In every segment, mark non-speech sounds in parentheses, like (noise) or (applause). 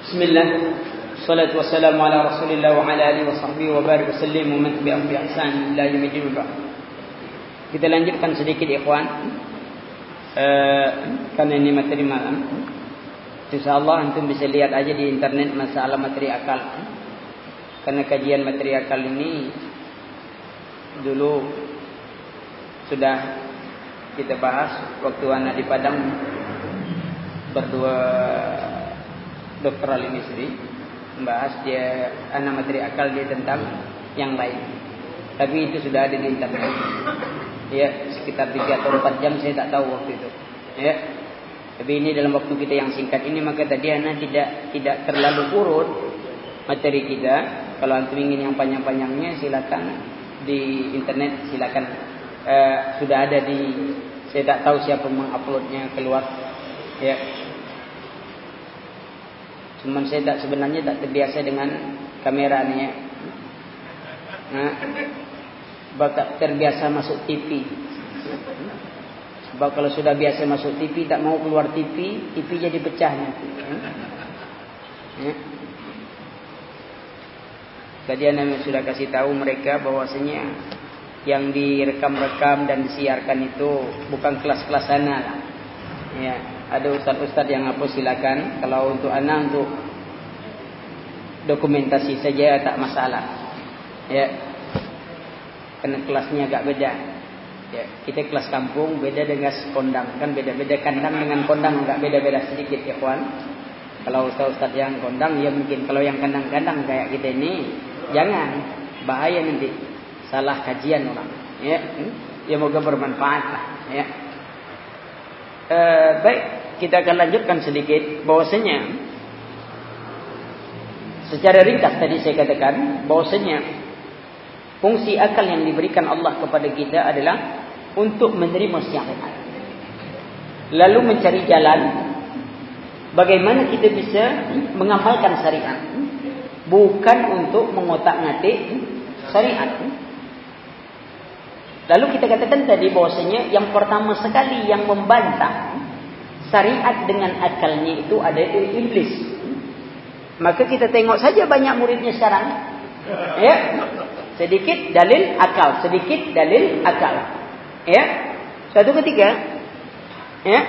Bismillah. Salatu wassalamu ala Rasulillah wa ala alihi wa sahbihi wa barik wa sallim wa man tabi'ahum bi ba'd. Kita lanjutkan sedikit ikhwan. Uh, karena ini materi malam. Insyaallah antum bisa lihat aja di internet masalah materi akal. Karena kajian materi akal ini dulu sudah kita bahas waktu anak di Padang berdua doktoral ini sendiri membahas dia anak materi akal dia tentang yang lain. Tapi itu sudah ada di internet. Ya, sekitar 3 atau 4 jam saya tak tahu waktu itu. Ya. Tapi ini dalam waktu kita yang singkat ini maka tadi anak tidak tidak terlalu urut materi kita. Kalau antum ingin yang panjang-panjangnya silakan di internet silakan uh, sudah ada di saya tak tahu siapa menguploadnya keluar. Ya, Cuma saya tak sebenarnya tak terbiasa dengan kamera ni ya. Nah, bakat terbiasa masuk TV. Sebab kalau sudah biasa masuk TV tak mau keluar TV, TV jadi pecah nanti. Ya. Tadi anda sudah kasih tahu mereka bahwasanya yang direkam-rekam dan disiarkan itu bukan kelas-kelas sana lah. Ya, ada ustaz-ustaz yang apa silakan. Kalau untuk anak untuk dokumentasi saja tak masalah. Ya. Karena kelasnya agak beda. Ya, kita kelas kampung beda dengan kondang. Kan beda-beda kandang dengan kondang agak beda-beda sedikit ya kawan. Kalau ustaz-ustaz yang kondang ya mungkin kalau yang kandang-kandang kayak kita ini jangan bahaya nanti salah kajian orang. Ya. Ya moga bermanfaat lah. Ya. Uh, baik, kita akan lanjutkan sedikit bahwasanya secara ringkas tadi saya katakan bahwasanya fungsi akal yang diberikan Allah kepada kita adalah untuk menerima syariat. Lalu mencari jalan bagaimana kita bisa mengamalkan syariat. Bukan untuk mengotak-ngatik syariat. Lalu kita katakan tadi bahwasanya yang pertama sekali yang membantah syariat dengan akalnya itu ada iblis. Maka kita tengok saja banyak muridnya sekarang. Ya. Sedikit dalil akal, sedikit dalil akal. Ya. Satu ketiga ya.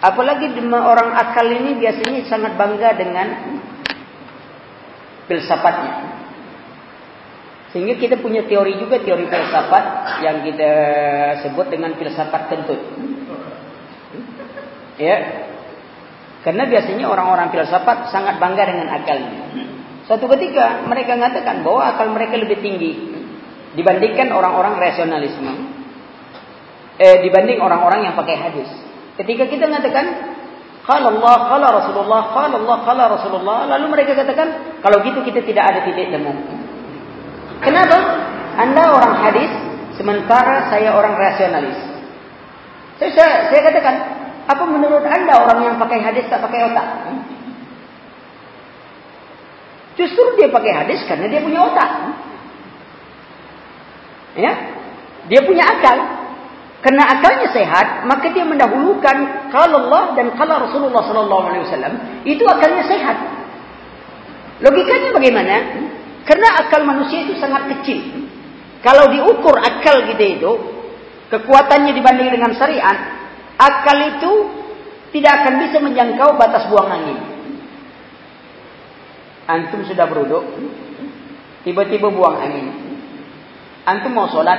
Apalagi orang akal ini biasanya sangat bangga dengan filsafatnya. Sehingga kita punya teori juga teori filsafat yang kita sebut dengan filsafat kentut. Ya. Karena biasanya orang-orang filsafat sangat bangga dengan akalnya. Suatu ketika mereka mengatakan bahwa akal mereka lebih tinggi dibandingkan orang-orang rasionalisme. Eh dibanding orang-orang yang pakai hadis. Ketika kita mengatakan qala Allah, qala Rasulullah, qala Allah, qala Rasulullah, lalu mereka katakan kalau gitu kita tidak ada titik temu. Kenapa? Anda orang hadis, sementara saya orang rasionalis. Saya, saya, saya katakan, apa menurut anda orang yang pakai hadis tak pakai otak? Justru dia pakai hadis karena dia punya otak. Ya, dia punya akal. Karena akalnya sehat, maka dia mendahulukan kalau Allah dan kalau Rasulullah Sallallahu Alaihi Wasallam itu akalnya sehat. Logikanya bagaimana? Karena akal manusia itu sangat kecil. Kalau diukur akal kita itu, kekuatannya dibanding dengan syariat, akal itu tidak akan bisa menjangkau batas buang angin. Antum sudah beruduk, tiba-tiba buang angin. Antum mau sholat,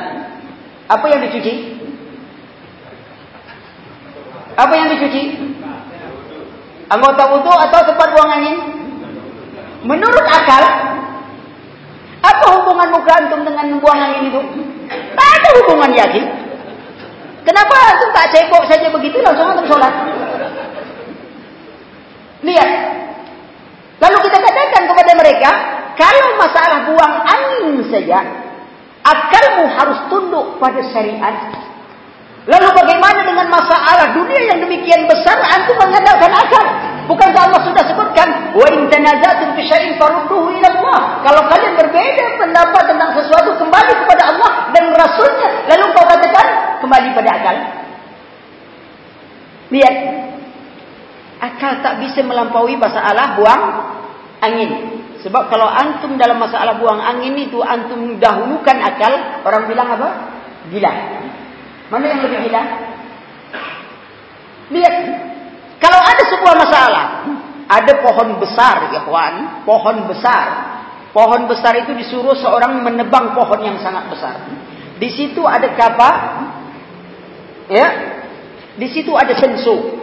apa yang dicuci? Apa yang dicuci? Anggota wudhu atau tempat buang angin? Menurut akal, apa hubungan muka antum dengan buang angin itu? Tak ada hubungan yakin. Kenapa antum tak cekok saja begitu langsung antum sholat? Lihat. Lalu kita katakan kepada mereka, kalau masalah buang angin saja, akalmu harus tunduk pada syariat. Lalu bagaimana dengan masalah dunia yang demikian besar, antum mengandalkan akal? Bukankah Allah sudah sebutkan wa in tanazatum fi syai'in farudduhu ila Allah. Kalau kalian berbeda pendapat tentang sesuatu kembali kepada Allah dan Rasulnya, lalu kau katakan kembali pada akal. Lihat. Akal tak bisa melampaui masalah buang angin. Sebab kalau antum dalam masalah buang angin itu antum dahulukan akal, orang bilang apa? Gila. Mana yang lebih gila? Lihat. Kalau ada sebuah masalah, ada pohon besar ya kawan, pohon besar. Pohon besar itu disuruh seorang menebang pohon yang sangat besar. Di situ ada kapak, ya, di situ ada senso.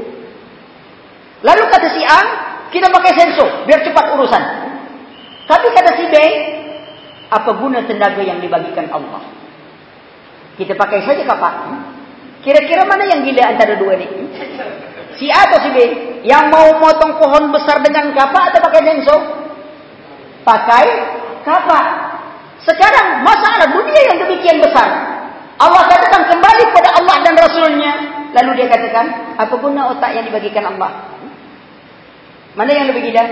Lalu kata si A, kita pakai senso biar cepat urusan. Tapi kata si B, apa guna tenaga yang dibagikan Allah? Kita pakai saja kapak. Kira-kira mana yang gila antara dua ini? Si A atau si B? Yang mau motong pohon besar dengan kapak atau pakai senso? Pakai kapak. Sekarang masalah dunia yang demikian besar. Allah katakan kembali kepada Allah dan Rasulnya. Lalu dia katakan, apa guna otak yang dibagikan Allah? Mana yang lebih gila?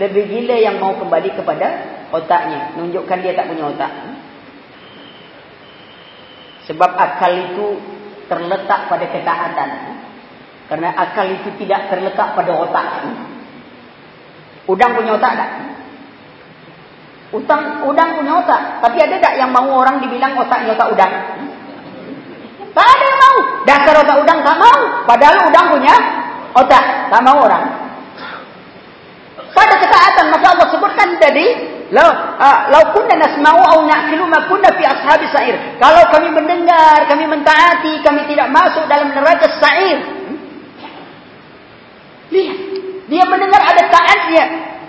Lebih gila yang mau kembali kepada otaknya. Nunjukkan dia tak punya otak. Sebab akal itu terletak pada ketaatan. Karena akal itu tidak terletak pada otak. Udang punya otak tak? Udang, udang punya otak. Tapi ada tak yang mau orang dibilang otaknya otak udang? Tak ada yang mau. Dasar otak udang tak mau. Padahal udang punya otak. Tak mau orang. Pada ketaatan maka Allah sebutkan tadi, "Lau uh, lau kunna nasma'u aw na'qilu ma kunna fi ashabis sa'ir." Kalau kami mendengar, kami mentaati, kami tidak masuk dalam neraka sa'ir. Hmm? Lihat, dia mendengar ada taatnya.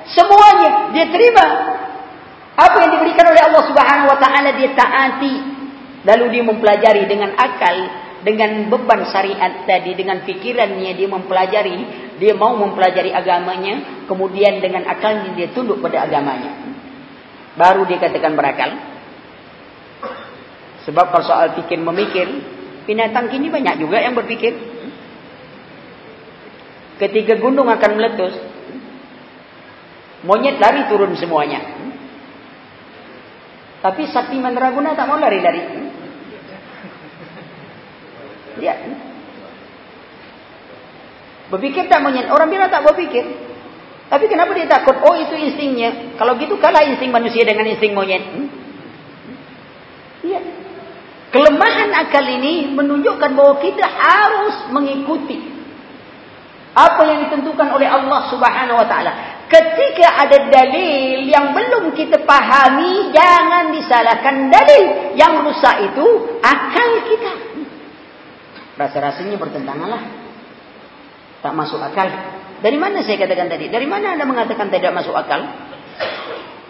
Semuanya dia terima. Apa yang diberikan oleh Allah Subhanahu wa taala dia taati. Lalu dia mempelajari dengan akal dengan beban syariat tadi dengan fikirannya dia mempelajari dia mau mempelajari agamanya kemudian dengan akalnya dia tunduk pada agamanya baru dia katakan berakal sebab kalau soal fikir memikir binatang kini banyak juga yang berfikir ketika gunung akan meletus monyet lari turun semuanya tapi sapi mandraguna tak mau lari-lari berpikir tak monyet. Orang bilang tak berpikir. Tapi kenapa dia takut? Oh itu instingnya. Kalau gitu kalah insting manusia dengan insting monyet. Hmm? Ya. Kelemahan akal ini menunjukkan bahawa kita harus mengikuti apa yang ditentukan oleh Allah Subhanahu wa taala. Ketika ada dalil yang belum kita pahami, jangan disalahkan dalil. Yang rusak itu akal kita. Rasa-rasanya bertentangan lah. Tak masuk akal. Dari mana saya katakan tadi? Dari mana anda mengatakan tidak masuk akal?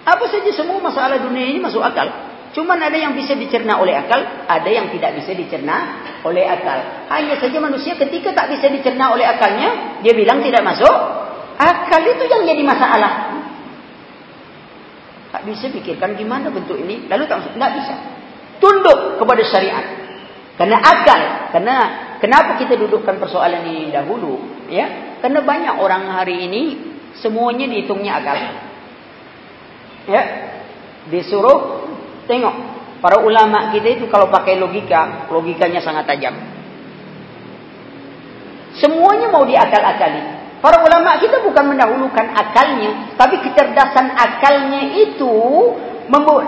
Apa saja semua masalah dunia ini masuk akal. Cuma ada yang bisa dicerna oleh akal. Ada yang tidak bisa dicerna oleh akal. Hanya saja manusia ketika tak bisa dicerna oleh akalnya. Dia bilang tidak masuk. Akal itu yang jadi masalah. Tak bisa fikirkan gimana bentuk ini. Lalu tak masuk. Tak bisa. Tunduk kepada syariat. Karena akal, karena kenapa kita dudukkan persoalan ini dahulu, ya? Karena banyak orang hari ini semuanya dihitungnya akal. Ya. Disuruh tengok para ulama kita itu kalau pakai logika, logikanya sangat tajam. Semuanya mau diakal-akali. Para ulama kita bukan mendahulukan akalnya, tapi kecerdasan akalnya itu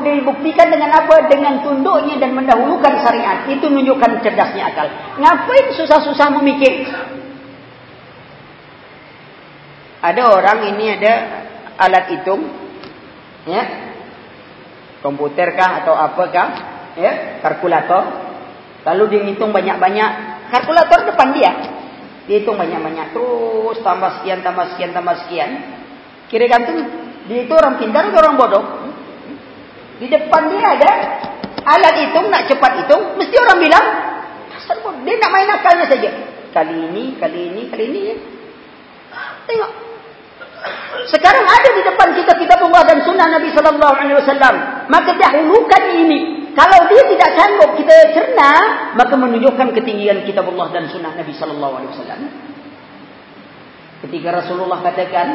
dibuktikan dengan apa? Dengan tunduknya dan mendahulukan syariat. Itu menunjukkan cerdasnya akal. Ngapain susah-susah memikir? Ada orang ini ada alat hitung. Ya. Komputer kah atau apakah? Ya. Kalkulator. Lalu dia hitung banyak-banyak. Kalkulator depan dia. Dia hitung banyak-banyak. Terus tambah sekian, tambah sekian, tambah sekian. Kira gantung. Dia itu orang pintar atau orang bodoh? Di depan dia ada alat hitung, nak cepat hitung. Mesti orang bilang, dia nak main akalnya saja. Kali ini, kali ini, kali ini. Ya. Tengok. Sekarang ada di depan kita kitab Allah dan sunnah Nabi Sallallahu Alaihi Wasallam. Maka dahulukan ini. Kalau dia tidak sanggup kita cerna, maka menunjukkan ketinggian kitab Allah dan sunnah Nabi Sallallahu Alaihi Wasallam. Ketika Rasulullah katakan,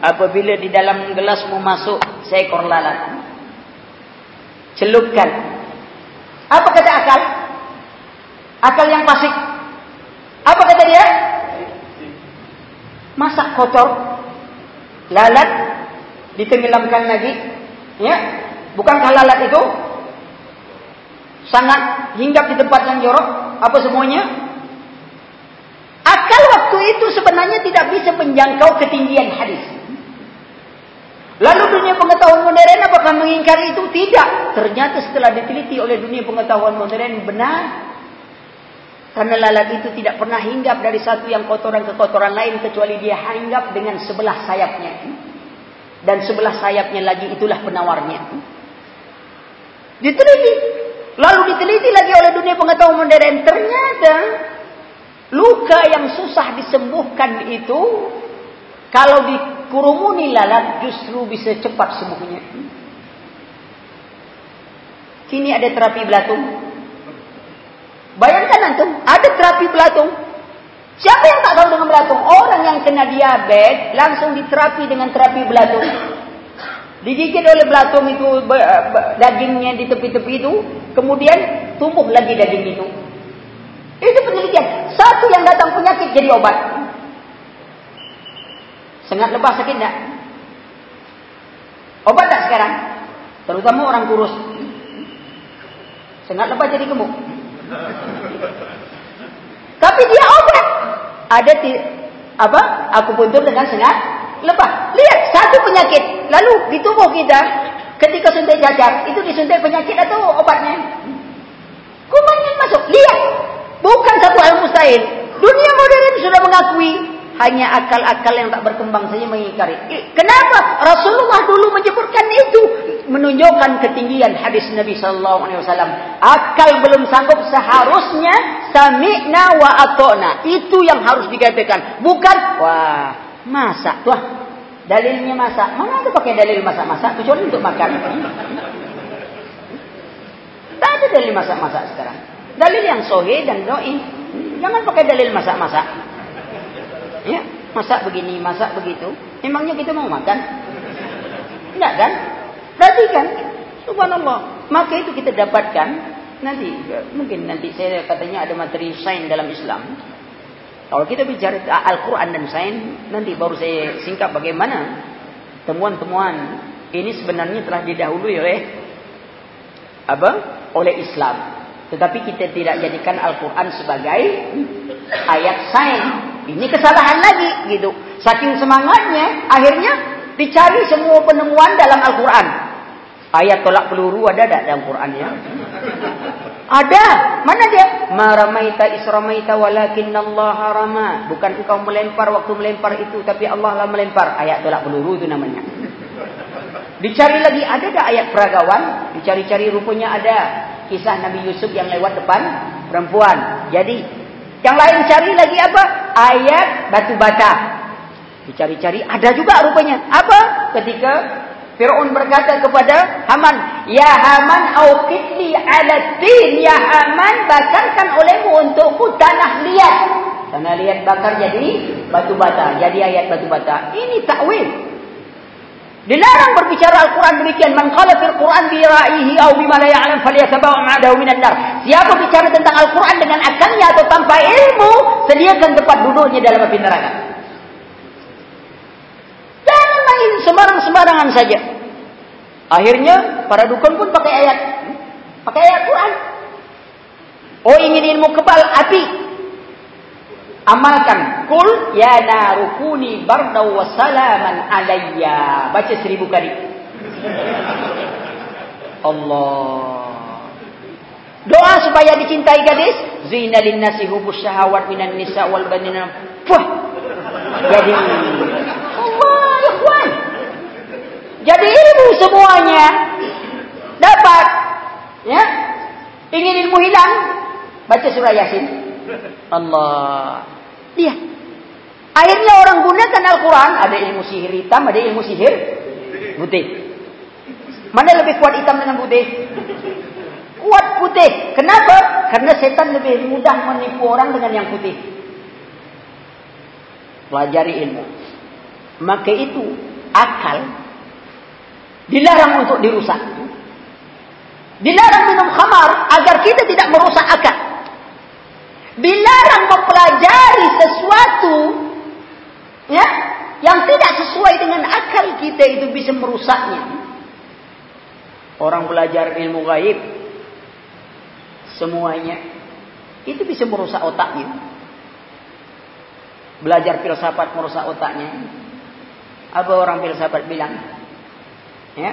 apabila di dalam gelas mau masuk seekor lalat, celupkan. Apa kata akal? Akal yang pasik. Apa kata dia? Masak kotor. Lalat ditenggelamkan lagi ya. Bukankah lalat itu sangat hinggap di tempat yang jorok? Apa semuanya? Akal waktu itu sebenarnya tidak bisa menjangkau ketinggian hadis. Lalu dunia pengetahuan modern apakah mengingkari itu? Tidak. Ternyata setelah diteliti oleh dunia pengetahuan modern benar karena lalat itu tidak pernah hinggap dari satu yang kotoran ke kotoran lain kecuali dia hinggap dengan sebelah sayapnya dan sebelah sayapnya lagi itulah penawarnya diteliti Lalu diteliti lagi oleh dunia pengetahuan modern. Ternyata luka yang susah disembuhkan itu kalau dikurumuni lalat justru bisa cepat sembuhnya. Kini ada terapi belatung. Bayangkan antum, ada terapi belatung. Siapa yang tak tahu dengan belatung? Orang yang kena diabetes langsung diterapi dengan terapi belatung. Digigit oleh belatung itu dagingnya di tepi-tepi itu, kemudian tumbuh lagi daging itu. Itu penelitian. Satu yang datang penyakit jadi obat. Sengat lepas sakit tak? Obat tak sekarang? Terutama orang kurus. Sengat lepas jadi gemuk. Tapi dia obat. Ada ti apa? Aku puntur dengan sengat lepas. Lihat satu penyakit. Lalu di tubuh kita ketika suntik cacar itu disuntik penyakit atau obatnya? Kumannya masuk. Lihat. Bukan satu hal mustahil. Dunia modern sudah mengakui hanya akal-akal yang tak berkembang saja mengingkari. Kenapa? Rasulullah dulu menyebutkan itu menunjukkan ketinggian hadis Nabi sallallahu alaihi wasallam. Akal belum sanggup seharusnya sami'na wa ata'na. Itu yang harus dikatakan. Bukan wah, masa tuh dalilnya masak. Mana ada pakai dalil masak-masak kecuali untuk makan. Tak ada dalil masak-masak sekarang. Dalil yang sohe dan doi. Jangan pakai dalil masak-masak. Ya, masak begini, masak begitu. Memangnya kita mau makan? Tidak kan? Perhatikan. Subhanallah. Maka itu kita dapatkan. Nanti, mungkin nanti saya katanya ada materi sains dalam Islam. Kalau kita bicara Al-Quran dan sains, nanti baru saya singkap bagaimana temuan-temuan ini sebenarnya telah didahului oleh apa? Oleh Islam. Tetapi kita tidak jadikan Al-Quran sebagai ayat sains. Ini kesalahan lagi gitu. Saking semangatnya akhirnya dicari semua penemuan dalam Al-Quran. Ayat tolak peluru ada tak dalam Quran ya? Ada. Mana dia? Maramaita isramaita walakinallaha rama. Bukan engkau melempar waktu melempar itu tapi Allah lah melempar. Ayat tolak peluru itu namanya. Dicari lagi ada tak ayat peragawan? Dicari-cari rupanya ada kisah Nabi Yusuf yang lewat depan perempuan. Jadi yang lain cari lagi apa? Ayat batu bata. Dicari-cari ada juga rupanya. Apa? Ketika Fir'aun berkata kepada Haman, Ya Haman, awqidli ala tin. Ya Haman, bakarkan olehmu untukku tanah liat. Tanah liat bakar jadi batu bata. Jadi ayat batu bata. Ini takwil. Dilarang berbicara Al-Quran demikian. Man qala fil Quran bi ra'ihi aw bima la ya'lam falyatabawa ma'adahu minan nar. Siapa bicara tentang Al-Quran dengan akalnya atau tanpa ilmu, sediakan tempat duduknya dalam api neraka. Jangan main sembarang-sembarangan saja. Akhirnya para dukun pun pakai ayat. Pakai ayat Quran. Oh ingin ilmu kebal api. Amalkan. Kul ya narukuni barda wa salaman alayya. Baca seribu kali. Allah. Doa supaya dicintai gadis. Zina lin nasi hubus syahawat minan nisa wal banina puh jadi Allah ikhwan jadi ilmu semuanya dapat ya ingin ilmu hilang baca surah yasin Allah Iya. Akhirnya orang gunakan Al-Quran. Ada ilmu sihir hitam, ada ilmu sihir putih. Mana lebih kuat hitam dengan putih? Kuat putih. Kenapa? Karena setan lebih mudah menipu orang dengan yang putih. Pelajari ilmu. Maka itu akal dilarang untuk dirusak. Dilarang minum khamar agar kita tidak merusak akal dilarang mempelajari sesuatu ya yang tidak sesuai dengan akal kita itu bisa merusaknya. Orang belajar ilmu gaib semuanya itu bisa merusak otaknya. Belajar filsafat merusak otaknya. Apa orang filsafat bilang? Ya.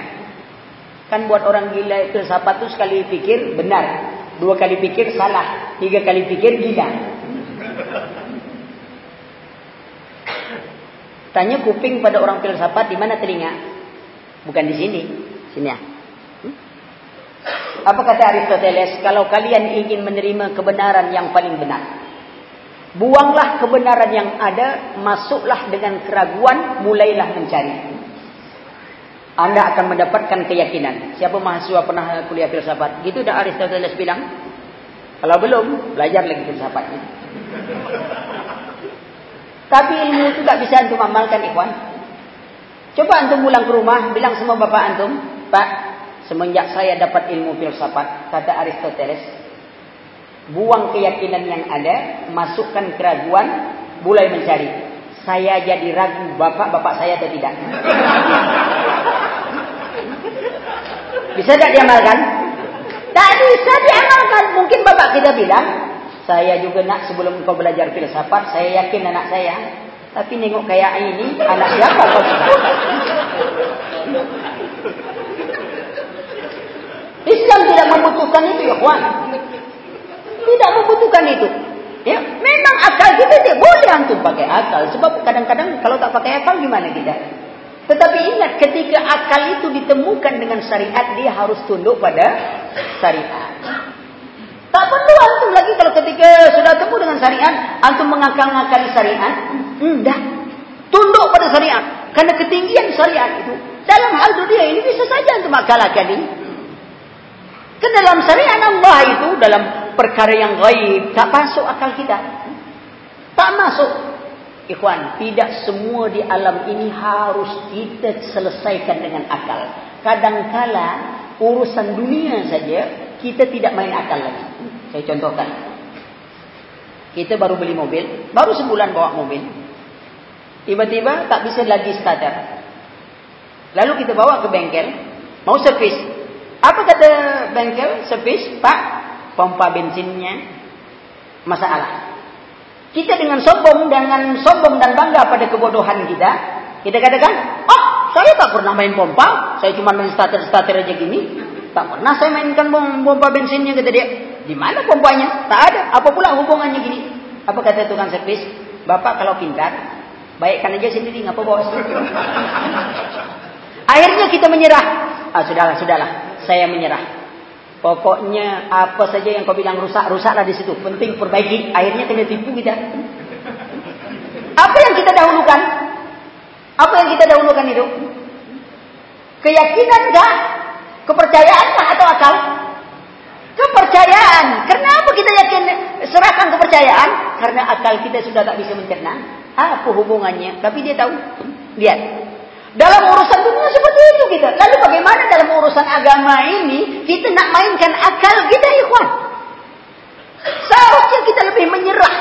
Kan buat orang gila filsafat itu sekali pikir benar, dua kali pikir salah, tiga kali pikir gila. Tanya kuping pada orang filsafat di mana telinga? Bukan di sini, sini ya. Apa kata Aristoteles? Kalau kalian ingin menerima kebenaran yang paling benar. Buanglah kebenaran yang ada. Masuklah dengan keraguan. Mulailah mencari. Anda akan mendapatkan keyakinan. Siapa mahasiswa pernah kuliah filsafat? Gitu dah Aristoteles bilang. Kalau belum, belajar lagi filsafatnya. Tapi ilmu itu tak bisa antum amalkan ikhwan. Coba antum pulang ke rumah, bilang semua bapak antum, Pak, Semenjak saya dapat ilmu filsafat, kata Aristoteles, buang keyakinan yang ada, masukkan keraguan, mulai mencari. Saya jadi ragu bapak-bapak saya atau tidak. Bisa tidak diamalkan? Tak bisa diamalkan. Mungkin bapak kita bilang, saya juga nak sebelum kau belajar filsafat, saya yakin anak saya. Tapi nengok kayak ini, anak siapa kau? Islam tidak membutuhkan itu ya kawan. Tidak membutuhkan itu. Ya, memang akal kita tidak boleh antum pakai akal sebab kadang-kadang kalau tak pakai akal gimana kita? Tetapi ingat ketika akal itu ditemukan dengan syariat dia harus tunduk pada syariat. Tak perlu antum lagi kalau ketika sudah temu dengan syariat antum mengakal-ngakali syariat. Tidak. Tunduk pada syariat. Karena ketinggian syariat itu dalam hal dunia ini bisa saja antum akal-akali. Ke dalam syariat Allah itu dalam perkara yang gaib tak masuk akal kita. Tak masuk. Ikhwan, tidak semua di alam ini harus kita selesaikan dengan akal. Kadangkala urusan dunia saja kita tidak main akal lagi. Saya contohkan. Kita baru beli mobil, baru sebulan bawa mobil. Tiba-tiba tak bisa lagi starter. Lalu kita bawa ke bengkel, mau servis. Apa kata bengkel servis? Pak, pompa bensinnya masalah. Kita dengan sombong dengan sombong dan bangga pada kebodohan kita, kita katakan, "Oh, saya tak pernah main pompa, saya cuma main starter-starter aja gini." Tak pernah saya mainkan pompa bensinnya kata dia. Di mana pompanya? Tak ada. Apa pula hubungannya gini? Apa kata tukang servis? Bapak kalau pintar, baikkan aja sendiri, ngapa sendiri? (laughs) Akhirnya kita menyerah. Ah, sudahlah, sudahlah saya menyerah. Pokoknya apa saja yang kau bilang rusak, rusaklah di situ. Penting perbaiki. Akhirnya kena tipu kita. Apa yang kita dahulukan? Apa yang kita dahulukan itu? Keyakinan tak? Kepercayaan tak atau akal? Kepercayaan. Kenapa kita yakin serahkan kepercayaan? Karena akal kita sudah tak bisa mencerna. Apa hubungannya? Tapi dia tahu. Lihat. Dalam urusan dunia seperti itu kita. Lalu bagaimana dalam urusan agama ini kita nak mainkan akal kita ikhwan? Seharusnya kita lebih menyerah.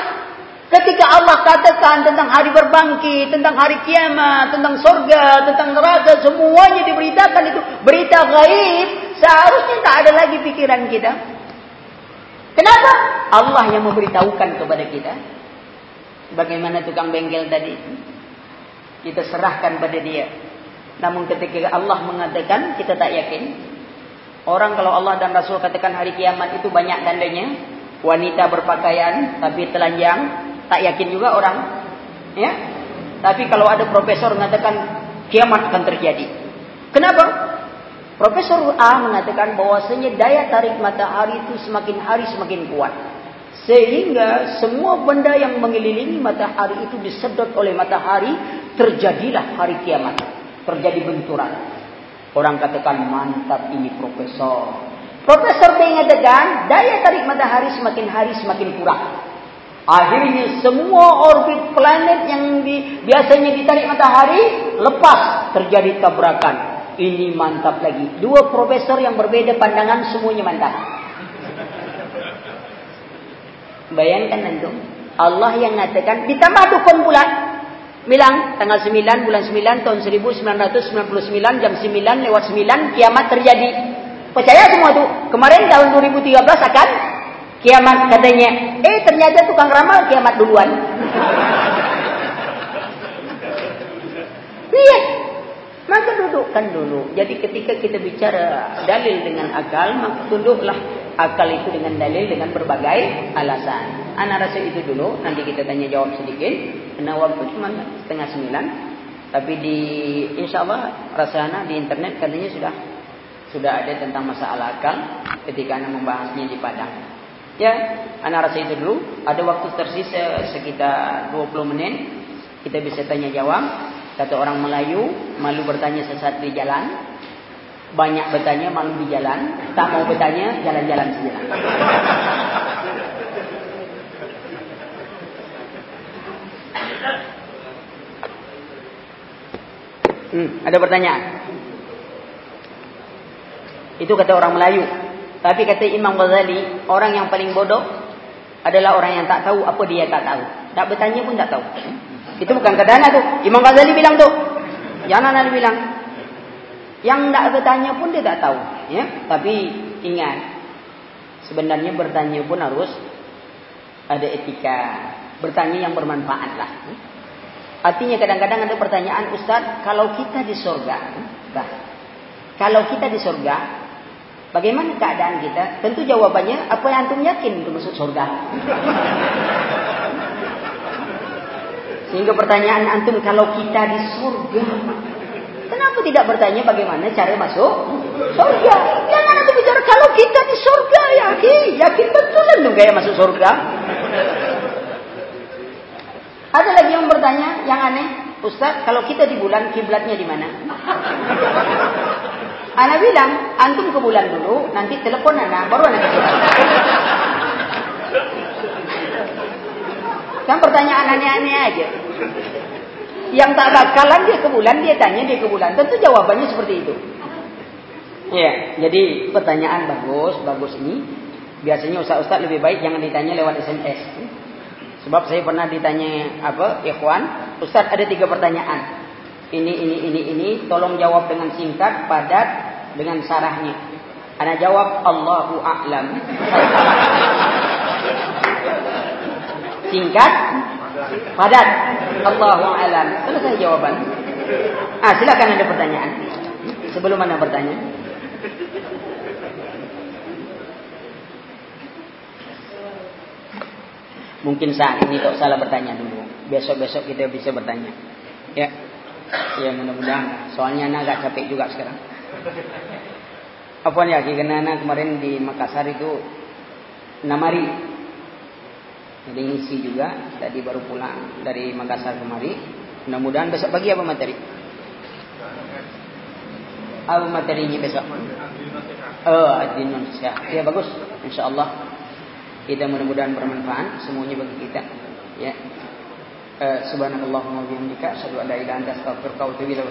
Ketika Allah katakan tentang hari berbangkit, tentang hari kiamat, tentang surga, tentang neraka, semuanya diberitakan itu berita gaib. Seharusnya tak ada lagi pikiran kita. Kenapa? Allah yang memberitahukan kepada kita. Bagaimana tukang bengkel tadi? Kita serahkan pada dia. Namun ketika Allah mengatakan kita tak yakin. Orang kalau Allah dan Rasul katakan hari kiamat itu banyak tandanya. Wanita berpakaian tapi telanjang. Tak yakin juga orang. Ya. Tapi kalau ada profesor mengatakan kiamat akan terjadi. Kenapa? Profesor A mengatakan bahwasanya daya tarik matahari itu semakin hari semakin kuat. Sehingga semua benda yang mengelilingi matahari itu disedot oleh matahari. Terjadilah hari kiamat. Terjadi benturan. Orang katakan mantap ini profesor. Profesor mengatakan daya tarik matahari semakin hari semakin kurang. Akhirnya semua orbit planet yang di, biasanya ditarik matahari lepas terjadi tabrakan. Ini mantap lagi. Dua profesor yang berbeda pandangan semuanya mantap. Bayangkan antum, Allah yang mengatakan ditambah dukun pula. bilang tanggal 9 bulan 9 tahun 1999 jam 9 lewat 9 kiamat terjadi. Percaya semua tuh. Kemarin tahun 2013 akan kiamat katanya. Eh ternyata tukang ramal kiamat duluan. (laughs) Iya. Maka dudukkan dulu. Jadi ketika kita bicara dalil dengan akal, maka duduklah akal itu dengan dalil dengan berbagai alasan. Anak rasa itu dulu, nanti kita tanya jawab sedikit. Karena waktu cuma setengah sembilan. Tapi di insya Allah rasanya di internet katanya sudah sudah ada tentang masalah akal ketika anak membahasnya di Padang. Ya, anak rasa itu dulu. Ada waktu tersisa sekitar 20 menit. Kita bisa tanya jawab. Kata orang Melayu, malu bertanya sesat di jalan. Banyak bertanya, malu di jalan. Tak mau bertanya, jalan-jalan saja. Hmm, ada pertanyaan? Itu kata orang Melayu. Tapi kata Imam Ghazali, orang yang paling bodoh adalah orang yang tak tahu apa dia tak tahu. Tak bertanya pun tak tahu. Itu bukan kedana tu. Imam Ghazali bilang tu. Jangan ada bilang. Yang tak bertanya pun dia tak tahu. Ya? Tapi ingat. Sebenarnya bertanya pun harus ada etika. Bertanya yang bermanfaat lah. Artinya kadang-kadang ada pertanyaan Ustaz. Kalau kita di surga. Bah, kalau kita di surga. Bagaimana keadaan kita? Tentu jawabannya apa yang antum yakin untuk masuk surga. Sehingga pertanyaan antum kalau kita di surga. Kenapa tidak bertanya bagaimana cara masuk surga? Jangan antum bicara kalau kita di surga. Yakin, yakin betul kan gaya masuk surga. Ada lagi yang bertanya yang aneh. Ustaz, kalau kita di bulan, kiblatnya di mana? Anak bilang, antum ke bulan dulu, nanti telepon anak, baru anak ke Kan pertanyaan aneh-aneh aja. Yang tak bakalan dia ke bulan, dia tanya dia ke bulan. Tentu jawabannya seperti itu. Ya, jadi pertanyaan bagus, bagus ini. Biasanya ustaz-ustaz lebih baik jangan ditanya lewat SMS. Sebab saya pernah ditanya apa, ikhwan, ustaz ada tiga pertanyaan. Ini, ini, ini, ini, tolong jawab dengan singkat, padat, dengan sarahnya. Anak jawab, Allahu A'lam. (laughs) Singkat, padat. Allahu a'lam. Selesai jawaban. Ah, silakan ada pertanyaan. Sebelum anda bertanya. Mungkin saat ini kok salah bertanya dulu. Besok-besok kita bisa bertanya. Ya. Ya mudah-mudahan. Soalnya anak agak capek juga sekarang. Apa ya? Karena anak kemarin di Makassar itu Namari jadi ngisi juga tadi baru pulang dari Makassar kemari. Mudah-mudahan besok pagi apa materi? Apa materinya besok? Oh, adinun sehat. Ya bagus. Insyaallah kita mudah-mudahan bermanfaat semuanya bagi kita. Ya. Uh, subhanakallahumma wa bihamdika asyhadu an la ilaha illa anta astaghfiruka wa atubu ilaik.